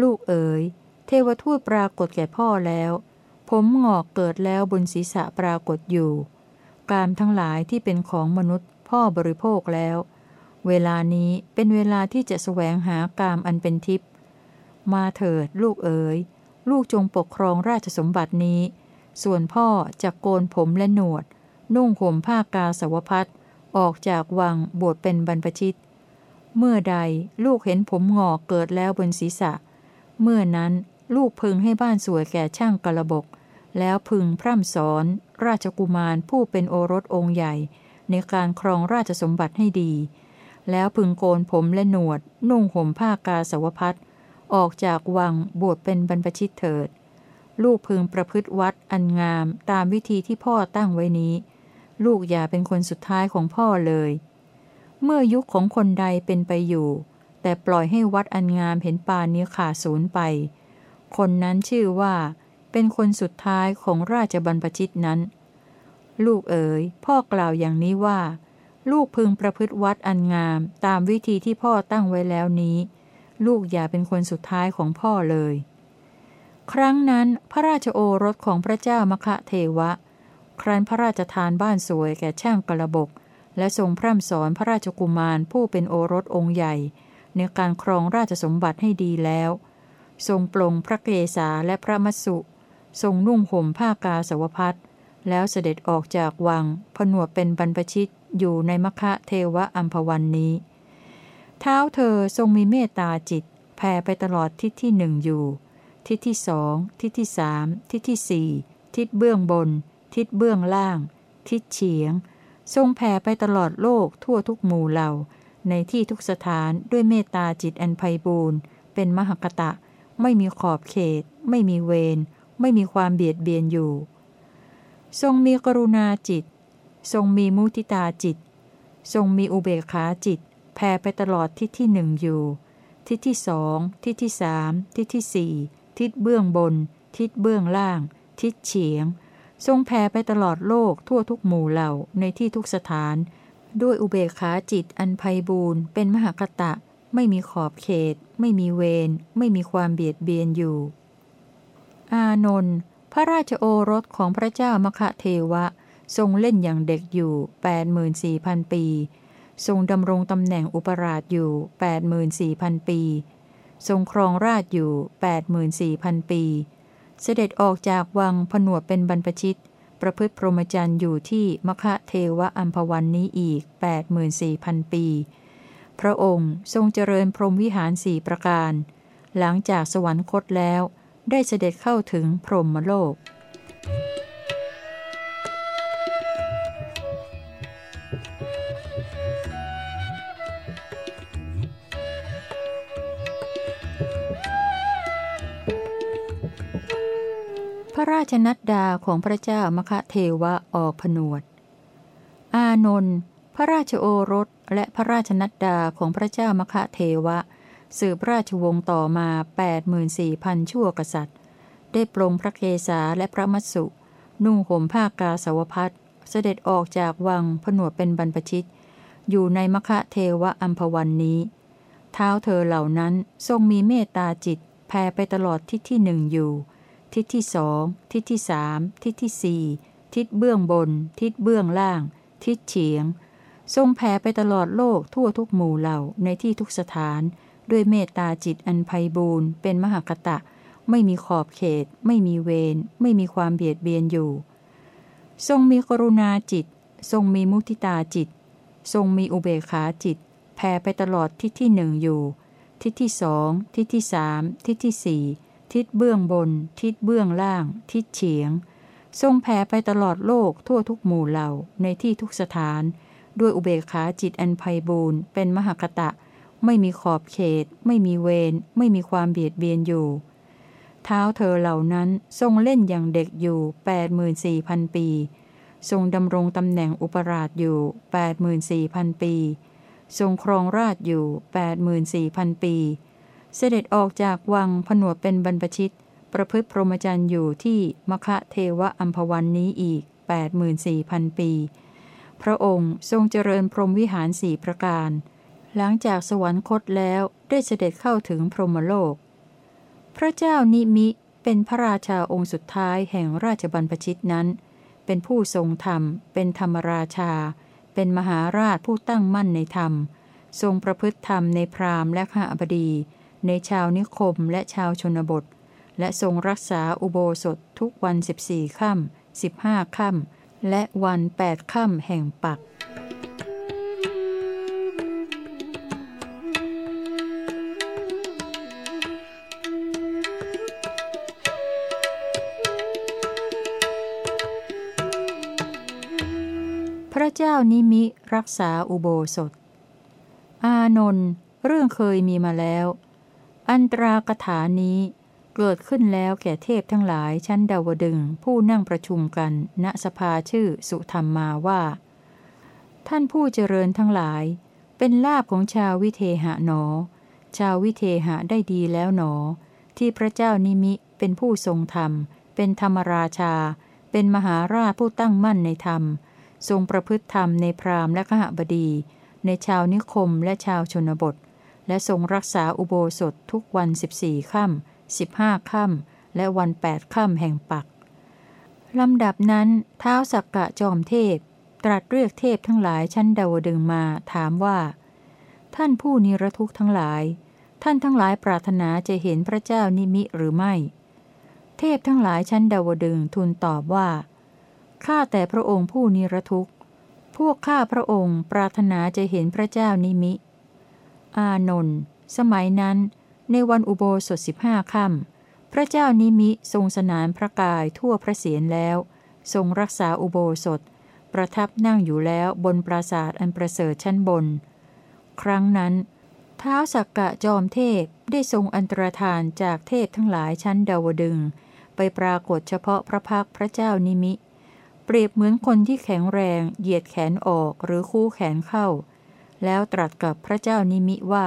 ลูกเอ๋ย เทวทูตปรากฏแก่พ่อแล้ว ผมหงอกเกิดแล้วบนศีรษะปรากฏอยู่ กามทั้งหลายที่เป็นของมนุษย์พ่อบริโภคแล้ว เวลานี้เป็นเวลาที่จะแสวงหากามอันเป็นทิพย์มาเถิดลูกเอ๋ย ลูกจงปกครองราชสมบัตินี้ ส่วนพ่อจะโกนผมและหนวด นุ่งห่มผ้ากาสาวพัดออกจากวังบวชเป็นบรรพชิต เมื่อใดลูกเห็นผมงอกเกิดแล้วบนศีรษะ เมื่อนั้นลูกพึงให้บ้านสวยแก่ช่างกระบก แล้วพึงพร่ำสอน ราชกุมารผู้เป็นโอรสองค์ใหญ่ ในการครองราชสมบัติให้ดี แล้วพึงโกนผมและหนวด นุ่งห่มผ้ากาสาวพัดออกจากวังบวชเป็นบรรพชิตเถิด ลูกพึงประพฤติวัดอันงามตามวิธีที่พ่อตั้งไว้นี้ ลูกอย่าเป็นคนสุดท้ายของพ่อเลย เมื่อยุคของคนใดเป็นไปอยู่ แต่ปล่อยให้วัดอันงามเห็นปานนี้ขาดศูนย์ไป คนนั้นชื่อว่า เป็นคนสุดท้ายของราชบรรพชิตนั้น ลูกเอ๋ยพ่อกล่าวอย่างนี้ว่า ลูกพึงประพฤติวัดอันงามตามวิธีที่พ่อตั้งไว้แล้วนี้ ลูกอย่าเป็นคนสุดท้ายของพ่อเลย ครั้งนั้นพระราชโอรสของพระเจ้ามคะเทวะ ครั้นพระราชทานบ้านสวยแก่ช่างกระบก และทรงพร่ำสอนพระราชกุมารผู้เป็นโอรสองค์ใหญ่ ในการครองราชสมบัติให้ดีแล้ว ทรงปลงพระเกศาและพระมัสสุ ทรงนุ่งห่มผ้ากาสาวพัดแล้วเสด็จออกจากวัง ผนวดเป็นบรรพชิตอยู่ในมคะเทวะอัมพวันนี้ เท้าเธอทรงมีเมตตาจิตแผ่ไปตลอดทิศที่หนึ่งอยู่ ทิศที่สองทิศที่สามทิศที่สี่ทิศเบื้องบน ทิศเบื้องล่าง ทิศเฉียง ทรงแผ่ไปตลอดโลกทั่วทุกหมู่เหล่า ในที่ทุกสถานด้วยเมตตาจิตอันไพบูรณ์เป็นมหกตะ ไม่มีขอบเขต ไม่มีเวร ไม่มีความเบียดเบียนอยู่ ทรงมีกรุณาจิต ทรงมีมุทิตาจิต ทรงมีอุเบกขาจิต แผ่ไปตลอดทิศที่หนึ่งอยู่ ทิศที่สอง ทิศที่สาม ทิศที่สี่ ทิศเบื้องบน ทิศเบื้องล่าง ทิศเฉียง ทรงแผ่ไปตลอดโลกทั่วทุกหมู่เหล่าในที่ทุกสถาน ด้วยอุเบกขาจิตอันไพบูรณ์เป็นมหากตะ ไม่มีขอบเขต ไม่มีเวรไม่มีความเบียดเบียนอยู่ อานนท์พระราชโอรสของพระเจ้ามคะเทวะ ทรงเล่นอย่างเด็กอยู่ 84,000 ปี ทรงดำรงตำแหน่งอุปราชอยู่ 84,000 ปี ทรงครองราชอยู่ 84,000 ปี เสด็จออกจากวังผนวดเป็นบรรพชิต ประพฤติพรหมจรรย์อยู่ที่มคะเทวะอัมพวันนี้อีก 84,000 ปี พระองค์ทรงเจริญพรหมวิหารสี่ประการ หลังจากสวรรคตแล้ว ได้เสด็จเข้าถึงพรหมโลก ระราชนัดดาของพระเจ้ามคะเทวะออกผนวด อานนท์พระราชโอรสและพระราชนัดดาของพระเจ้ามคะเทวะ สืบราชวงศ์ต่อมา 84,000 ชั่วกษัตริย์ ได้ปรงพระเกศาและพระมัสสุ นุ่งห่มผ้ากาสาวพัดเสด็จออกจากวังผนวดเป็นบรรพชิต อยู่ในมคะเทวะอัมพวันนี้ เท้าเธอเหล่านั้นทรงมีเมตตาจิตแผ่ไปตลอดทิศที่หนึ่งอยู่ ทิศที่สองทิศที่สามทิศที่สี่ทิศเบื้องบน ทิศเบื้องล่าง ทิศเฉียง ทรงแผ่ไปตลอดโลกทั่วทุกหมู่เหล่าในที่ทุกสถาน ด้วยเมตตาจิตอันไพบูรณ์เป็นมหากตะ ไม่มีขอบเขต ไม่มีเวรไม่มีความเบียดเบียนอยู่ ทรงมีกรุณาจิต ทรงมีมุทิตาจิต ทรงมีอุเบกขาจิตแผ่ไปตลอดทิศที่หนึ่งอยู่ ทิศที่สองทิศที่สามทิศที่สี่ ทิศเบื้องบน ทิศเบื้องล่าง ทิศเฉียง ทรงแผ่ไปตลอดโลกทั่วทุกหมู่เหล่าในที่ทุกสถาน ด้วยอุเบกขาจิตอันไพบูรณ์เป็นมหคตะ ไม่มีขอบเขต ไม่มีเวรไม่มีความเบียดเบียนอยู่ เท้าเธอเหล่านั้นทรงเล่นอย่างเด็กอยู่ 84,000 ปี ทรงดำรงตำแหน่งอุปราชอยู่ 84,000 ปี ทรงครองราชอยู่ 84,000 ปี เสด็จออกจากวังผนวดเป็นบรรพชิต ประพฤติพรหมจรรย์อยู่ที่มคะเทวะอัมพวันนี้อีก 84,000 ปี พระองค์ทรงเจริญพรหมวิหารสี่ประการ หลังจากสวรรคตแล้วได้เสด็จเข้าถึงพรหมโลก พระเจ้านิมิเป็นพระราชาองค์สุดท้ายแห่งราชบัณฑชิตนั้น เป็นผู้ทรงธรรม เป็นธรรมราชา เป็นมหาราชผู้ตั้งมั่นในธรรม ทรงประพฤติธรรมในพราหมณ์และข้าบดี ในชาวนิคมและชาวชนบท และทรงรักษาอุโบสถทุกวันสิบสี่ค่ำสิบห้าค่ำและวันแปดค่ำแห่งปักพระเจ้านิมิรักษาอุโบสถ อานนท์เรื่องเคยมีมาแล้ว อันตรากถานี้ เกิดขึ้นแล้วแก่เทพทั้งหลายชั้นดาวดึงผู้นั่งประชุมกัน ณสภาชื่อสุธรรมมาว่า ท่านผู้เจริญทั้งหลาย เป็นลาบของชาววิเทหะหนอ ชาววิเทหะได้ดีแล้วหนอ ที่พระเจ้านิมิเป็นผู้ทรงธรรม เป็นธรรมราชา เป็นมหาราชผู้ตั้งมั่นในธรรม ทรงประพฤติธรรมในพราหมณ์และขหบดี ในชาวนิคมและชาวชนบท และทรงรักษาอุโบสถทุกวันสิบสี่ค่ำสิบห้าค่ำและวันแปดค่ำแห่งปักลำดับนั้นเท้าสักกะจอมเทพ ตรัสเรียกเทพทั้งหลายชั้นดาวดึงมาถามว่า ท่านผู้นิรทุกข์ทั้งหลาย ท่านทั้งหลายปรารถนาจะเห็นพระเจ้านิมิหรือไม่ เทพทั้งหลายชั้นดาวดึงทูลตอบว่าข้าแต่พระองค์ผู้นิรทุกข์ พวกข้าพระองค์ปรารถนาจะเห็นพระเจ้านิมิ อานนท์สมัยนั้น ในวันอุโบสถสิบห้าค่ำพระเจ้านิมิทรงสนานพระกายทั่วพระเศียรแล้ว ทรงรักษาอุโบสถ ประทับนั่งอยู่แล้วบนปราสาทอันประเสริฐชั้นบน ครั้งนั้นเท้าวสักกะจอมเทพได้ทรงอันตรธานจากเทพทั้งหลายชั้นดาวดึง ไปปรากฏเฉพาะพระพักพระเจ้านิมิ เปรียบเหมือนคนที่แข็งแรง เหยียดแขนออกหรือคู่แขนเข้า แล้วตรัสกับพระเจ้านิมิว่า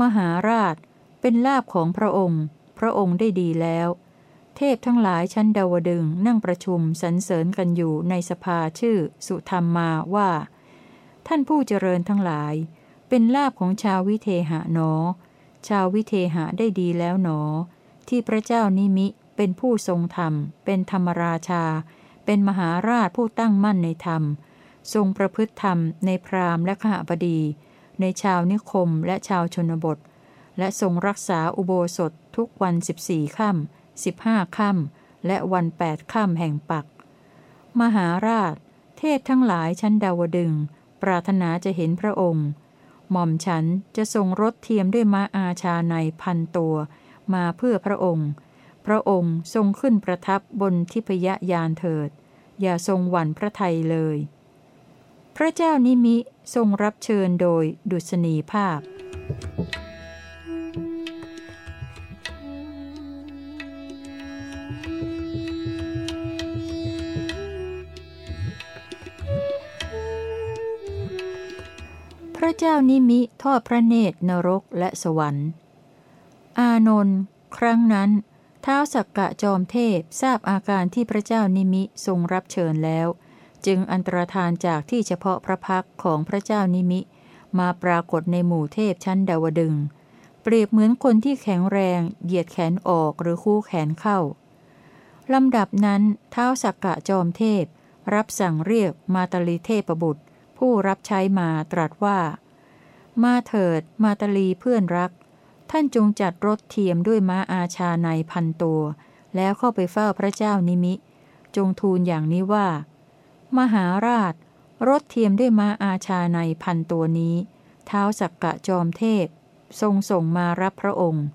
มหาราชเป็นลาบของพระองค์ พระองค์ได้ดีแล้ว เทพทั้งหลายชั้นดาวดึงนั่งประชุมสรรเสริญกันอยู่ในสภาชื่อสุธรรมมาว่า ท่านผู้เจริญทั้งหลาย เป็นลาบของชาววิเทหะหนอ ชาววิเทหะได้ดีแล้วหนอ ที่พระเจ้านิมิเป็นผู้ทรงธรรม เป็นธรรมราชา เป็นมหาราชผู้ตั้งมั่นในธรรม ทรงประพฤติธรรมในพราหมณ์และขหบดี ในชาวนิคมและชาวชนบท และทรงรักษาอุโบสถทุกวันสิบสี่ค่ำสิบห้าค่ำและวันแปดค่ำแห่งปัก มหาราช เทพทั้งหลายชั้นดาวดึง ปรารถนาจะเห็นพระองค์ หม่อมฉันจะทรงรถเทียมด้วยม้าอาชาในพันตัวมาเพื่อพระองค์ พระองค์ทรงขึ้นประทับบนทิพยยานเถิด อย่าทรงหวั่นพระไทยเลย พระเจ้านิมิทรงรับเชิญโดยดุษณีภาพ พระเจ้านิมิทอดพระเนตรนรกและสวรรค์ อานนท์ครั้งนั้นท้าวสักกะจอมเทพทราบอาการที่พระเจ้านิมิทรงรับเชิญแล้ว จึงอันตรธานจากที่เฉพาะพระพักของพระเจ้านิมิ มาปรากฏในหมู่เทพชั้นดาวดึง เปรียบเหมือนคนที่แข็งแรง เหยียดแขนออกหรือคู่แขนเข้าลำดับนั้นเท้าสักกะจอมเทพ รับสั่งเรียกมาตาลีเทพบุตร ผู้รับใช้มาตรัสว่า มาเถิดมาตาลีเพื่อนรัก ท่านจงจัดรถเทียมด้วยม้าอาชาในพันตัว แล้วเข้าไปเฝ้าพระเจ้านิมิ จงทูลอย่างนี้ว่า มหาราช รถเทียมด้วยม้าอาชาในพันตัวนี้ เท้าสักกะจอมเทพ ทรงส่งมารับพระองค์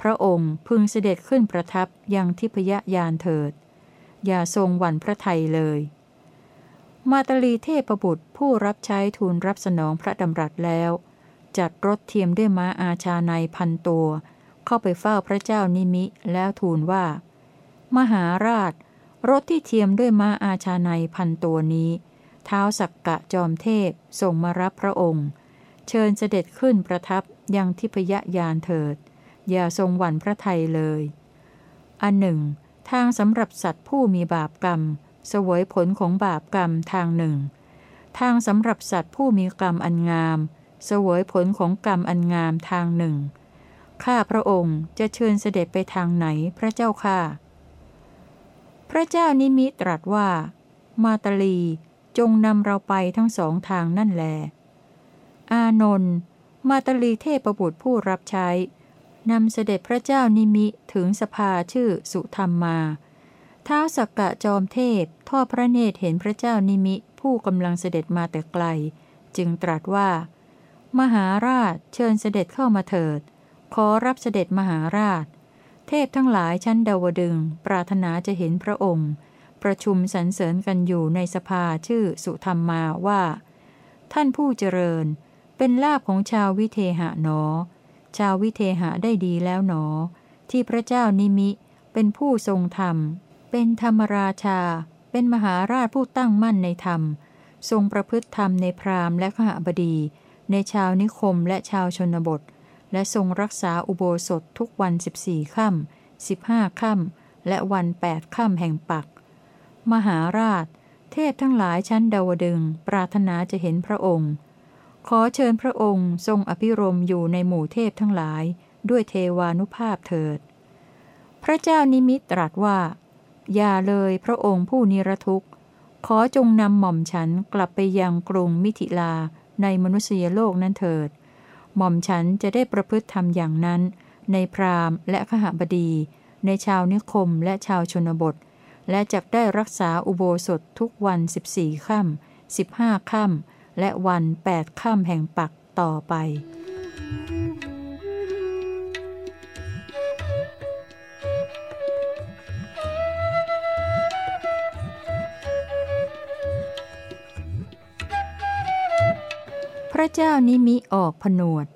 พระองค์พึงเสด็จขึ้นประทับยังทิพยยานเถิด อย่าทรงหวั่นพระไทยเลย มาตลีเทพบุตรผู้รับใช้ทูลรับสนองพระดำรัสแล้ว จัดรถเทียมด้วยม้าอาชาในพันตัว เข้าไปเฝ้าพระเจ้านิมิแล้วทูลว่า มหาราช รถที่เทียมด้วยม้าอาชาในพันตัวนี้ เท้าสักกะจอมเทพส่งมารับพระองค์ เชิญเสด็จขึ้นประทับยังทิพยยานเถิด อย่าทรงหวั่นพระไทยเลย อันหนึ่ง ทางสำหรับสัตว์ผู้มีบาปกรรมเสวยผลของบาปกรรมทางหนึ่ง ทางสำหรับสัตว์ผู้มีกรรมอันงามเสวยผลของกรรมอันงามทางหนึ่งข้าพระองค์จะเชิญเสด็จไปทางไหนพระเจ้าค่ะ พระเจ้านิมิตรัสว่า มาตลีจงนำเราไปทั้งสองทางนั่นแล อานนท์มาตลีเทพบุตรผู้รับใช้นำเสด็จพระเจ้านิมิถึงสภาชื่อสุธรรมมาเท้าสักกะจอมเทพทอดพระเนตรเห็นพระเจ้านิมิผู้กำลังเสด็จมาแต่ไกล จึงตรัสว่า มหาราชเชิญเสด็จเข้ามาเถิด ขอรับเสด็จมหาราช เทพทั้งหลายชั้นดาวดึง ปรารถนาจะเห็นพระองค์ ประชุมสรรเสริญกันอยู่ในสภาชื่อสุธรรมมาว่า ท่านผู้เจริญ เป็นลาภของชาววิเทหะหนอ ชาววิเทหะได้ดีแล้วหนอ ที่พระเจ้านิมิ เป็นผู้ทรงธรรม เป็นธรรมราชา เป็นมหาราชผู้ตั้งมั่นในธรรม ทรงประพฤติธรรมในพราหมณ์และขหบดี ในชาวนิคมและชาวชนบท และทรงรักษาอุโบสถทุกวัน14ค่ำ15ค่ำและวัน8ค่ำแห่งปัก มหาราช เทพทั้งหลายชั้นดาวดึงปรารถนาจะเห็นพระองค์ ขอเชิญพระองค์ทรงอภิรมอยู่ในหมู่เทพทั้งหลาย ด้วยเทวานุภาพเถิด พระเจ้านิมิตตรัสว่า อย่าเลยพระองค์ผู้นิรทุกข์ ขอจงนำหม่อมฉันกลับไปยังกรุงมิถิลาในมนุษยโลกนั้นเถิด หม่อมฉันจะได้ประพฤติธรรมอย่างนั้น ในพราหมณ์และขหบดี ในชาวนิคมและชาวชนบท และจะได้รักษาอุโบสถทุกวัน 14ค่ำ15ค่ำและวัน8ค่ำแห่งปักต่อไป ระเจ้านิมิออกผนวด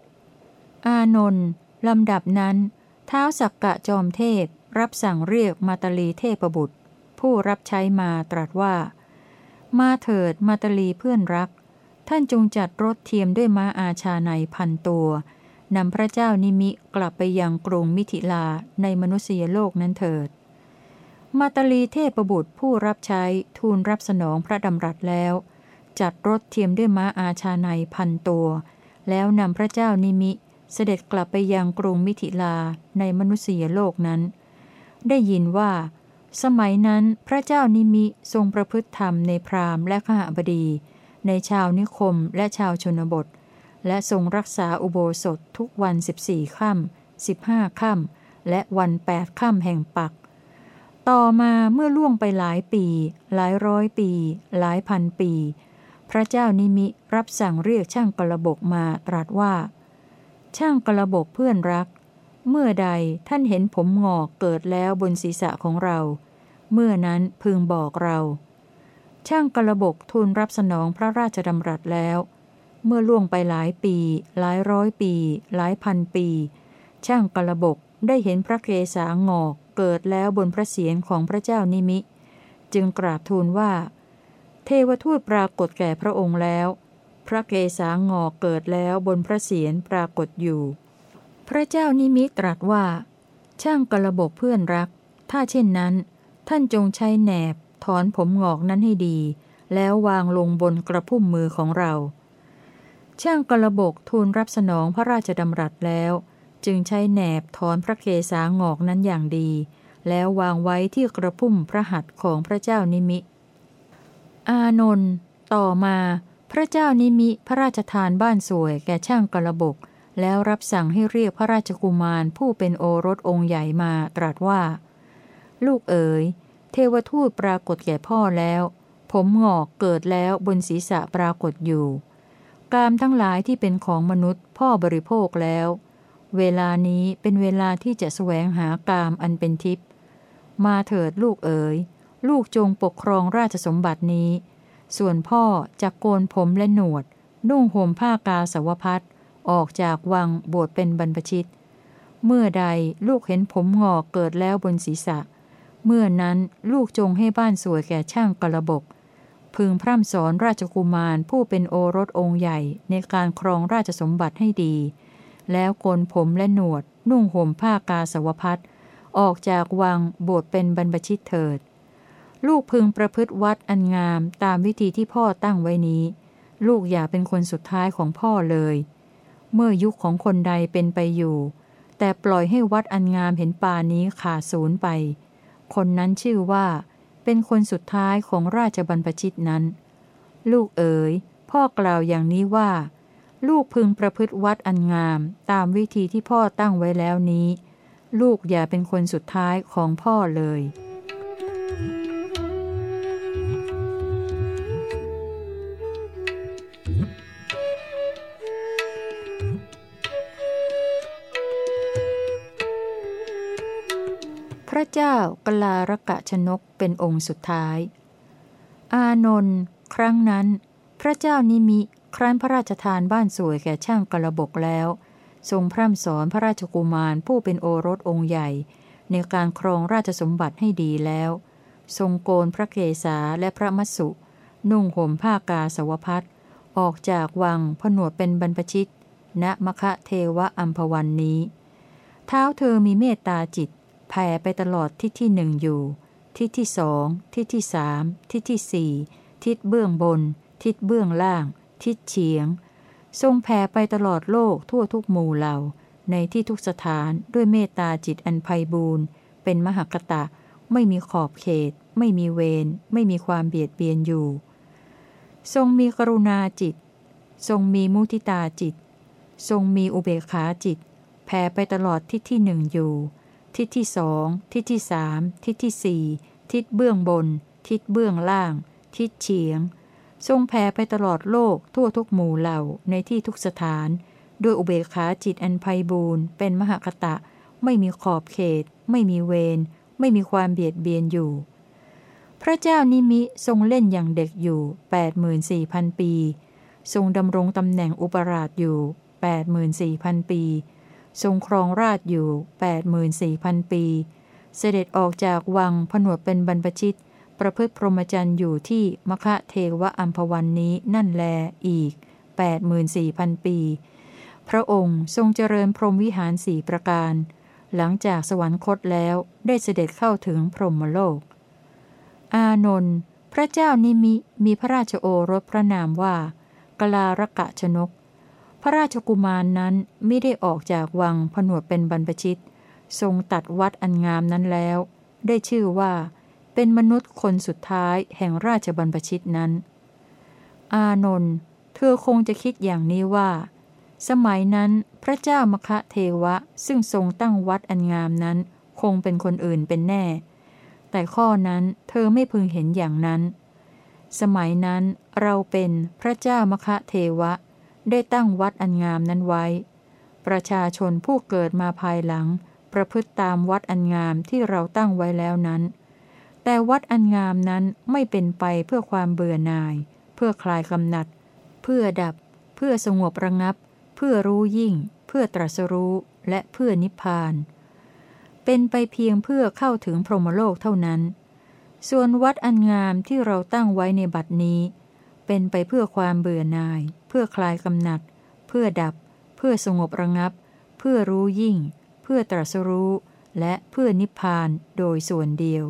อานนท์ลำดับนั้นเท้าสักกะจอมเทพรับสั่งเรียกมาตลีเทพบุตร ผู้รับใช้มาตรัสว่า มาเถิดมาตลีเพื่อนรัก ท่านจงจัดรถเทียมด้วยม้าอาชาในพันตัวนำพระเจ้านิมิกลับไปยังกรุงมิถิลาในมนุษยโลกนั้นเถิด มาตลีเทพบุตรผู้รับใช้ทูลรับสนองพระดำรัสแล้ว จัดรถเทียมด้วยม้าอาชาในพันตัว แล้วนำพระเจ้านิมิ เสด็จกลับไปยังกรุงมิถิลาในมนุษยโลกนั้น ได้ยินว่า สมัยนั้นพระเจ้านิมิทรงประพฤติธรรมในพราหมณ์และขหบดี ในชาวนิคมและชาวชนบท และทรงรักษาอุโบสถทุกวัน14ค่ำ15ค่ำและวัน8ค่ำแห่งปักต่อมาเมื่อล่วงไปหลายปี หลายร้อยปี หลายพันปี พระเจ้านิมิรับสั่งเรียกช่างกระบกมาตรัสว่า ช่างกระบกเพื่อนรัก เมื่อใดท่านเห็นผมงอกเกิดแล้วบนศีรษะของเรา เมื่อนั้นพึงบอกเรา ช่างกระบกทูลรับสนองพระราชดำรัสแล้ว เมื่อล่วงไปหลายปี หลายร้อยปี หลายพันปี ช่างกระบกได้เห็นพระเกศางอกเกิดแล้วบนพระเศียรของพระเจ้านิมิ จึงกราบทูลว่า เทวทูตปรากฏแก่พระองค์แล้ว พระเกศางอเกิดแล้วบนพระเศียรปรากฏอยู่ พระเจ้านิมิตรัสว่า ช่างกระบกเพื่อนรัก ถ้าเช่นนั้น ท่านจงใช้แหนบ ถอนผมงอกนั้นให้ดี แล้ววางลงบนกระพุ่มมือของเรา ช่างกระบกทูลรับสนองพระราชดำรัสแล้ว จึงใช้แหนบถอนพระเกศางอกนั้นอย่างดี แล้ววางไว้ที่กระพุ่มพระหัตถ์ของพระเจ้านิมิ อานนท์ต่อมา พระเจ้านิมิพระราชทานบ้านสวยแก่ช่างกระบก แล้วรับสั่งให้เรียกพระราชกุมารผู้เป็นโอรสองค์ใหญ่มาตรัสว่า ลูกเอ๋ย เทวทูตปรากฏแก่พ่อแล้ว ผมหงอกเกิดแล้วบนศีรษะปรากฏอยู่ กามทั้งหลายที่เป็นของมนุษย์พ่อบริโภคแล้ว เวลานี้เป็นเวลาที่จะแสวงหากามอันเป็นทิพย์มาเถิดลูกเอ๋ย ลูกจงปกครองราชสมบัตินี้ ส่วนพ่อจะโกนผมและหนวด นุ่งห่มผ้ากาสาวพัดออกจากวังบวชเป็นบรรพชิต เมื่อใดลูกเห็นผมงอกเกิดแล้วบนศีรษะ เมื่อนั้นลูกจงให้บ้านสวยแก่ช่างกระบก พึงพร่ำสอนราชกุมารผู้เป็นโอรสองค์ใหญ่ในการครองราชสมบัติให้ดี แล้วโกนผมและหนวด นุ่งห่มผ้ากาสาวพัดออกจากวังบวชเป็นบรรพชิตเถิด ลูกพึงประพฤติวัดอันงามตามวิธีที่พ่อตั้งไว้นี้ ลูกอย่าเป็นคนสุดท้ายของพ่อเลย เมื่อยุคของคนใดเป็นไปอยู่ แต่ปล่อยให้วัดอันงามเห็นป่านี้ขาดศูนย์ไป คนนั้นชื่อว่า เป็นคนสุดท้ายของราชบรรพชิตนั้น ลูกเอ๋ยพ่อกล่าวอย่างนี้ว่า ลูกพึงประพฤติวัดอันงามตามวิธีที่พ่อตั้งไว้แล้วนี้ ลูกอย่าเป็นคนสุดท้ายของพ่อเลย เจ้ากลารกะชนกเป็นองค์สุดท้าย อานนท์ครั้งนั้น พระเจ้านิมิครั้นพระราชทานบ้านสวยแก่ช่างกระบกแล้ว ทรงพร่ำสอนพระราชกุมารผู้เป็นโอรสองค์ใหญ่ ในการครองราชสมบัติให้ดีแล้ว ทรงโกนพระเกศาและพระมัสสุ นุ่งห่มผ้ากาสวพัดออกจากวังผนวดเป็นบรรพชิต ณมคะเทวะอัมพวันนี้ เท้าเธอมีเมตตาจิต ผ่ไปตลอดทิศที่หนึ่งอยู่ทิศที่สองทิศที่สามทิศที่สี่ทิศเบื้องบน ทิศเบื้องล่าง ทิศเฉียง ทรงแผ่ไปตลอดโลกทั่วทุกหมู่เหล่า ในที่ทุกสถานด้วยเมตตาจิตอันไพบูรณ์เป็นมหกตะ ไม่มีขอบเขต ไม่มีเวรไม่มีความเบียดเบียนอยู่ ทรงมีกรุณาจิต ทรงมีมุทิตาจิต ทรงมีอุเบกขาจิตแผ่ไปตลอดทิศที่หนึ่งอยู่ ทิศที่สองทิศที่สามทิศที่สี่ทิศเบื้องบน ทิศเบื้องล่าง ทิศเฉียง ทรงแผ่ไปตลอดโลกทั่วทุกหมู่เหล่าในที่ทุกสถาน ด้วยอุเบกขาจิตอันไพบูรณ์เป็นมหคตะ ไม่มีขอบเขต ไม่มีเวรไม่มีความเบียดเบียนอยู่ พระเจ้านิมิทรงเล่นอย่างเด็กอยู่ 84,000 ปี ทรงดำรงตำแหน่งอุปราชอยู่ 84,000 ปี ทรงครองราชอยู่ 84,000 ปี เสด็จออกจากวังผนวดเป็นบรรพชิต ประพฤติพรหมจรรย์อยู่ที่มคะเทวะอัมพวันนี้นั่นแลอีก 84,000 ปี พระองค์ทรงเจริญพรหมวิหารสี่ประการ หลังจากสวรรคตแล้วได้เสด็จเข้าถึงพรหมโลก อานนท์พระเจ้านิมิมีพระราชโอรสพระนามว่ากลารกะชนก พระราชกุมารนนั้นไม่ได้ออกจากวังผนวดเป็นบรรพชิต ทรงตัดวัดอันงามนั้นแล้ว ได้ชื่อว่า เป็นมนุษย์คนสุดท้ายแห่งราชบรรพชิตนั้น อานนท์เธอคงจะคิดอย่างนี้ว่า สมัยนั้นพระเจ้ามคะเทวะซึ่งทรงตั้งวัดอันงามนั้น คงเป็นคนอื่นเป็นแน่ แต่ข้อนั้นเธอไม่พึงเห็นอย่างนั้น สมัยนั้นเราเป็นพระเจ้ามคะเทวะ ได้ตั้งวัดอันงามนั้นไว้ ประชาชนผู้เกิดมาภายหลัง ประพฤติตามวัดอันงามที่เราตั้งไว้แล้วนั้น แต่วัดอันงามนั้นไม่เป็นไปเพื่อความเบื่อหน่าย เพื่อคลายกำหนัด เพื่อดับ เพื่อสงบระงับ เพื่อรู้ยิ่ง เพื่อตรัสรู้และเพื่อนิพพาน เป็นไปเพียงเพื่อเข้าถึงพรหมโลกเท่านั้น ส่วนวัดอันงามที่เราตั้งไว้ในบัดนี้ เป็นไปเพื่อความเบื่อหน่าย เพื่อคลายกำหนัด เพื่อดับ เพื่อสงบระงับ เพื่อรู้ยิ่ง เพื่อตรัสรู้ และเพื่อนิพพานโดยส่วนเดียว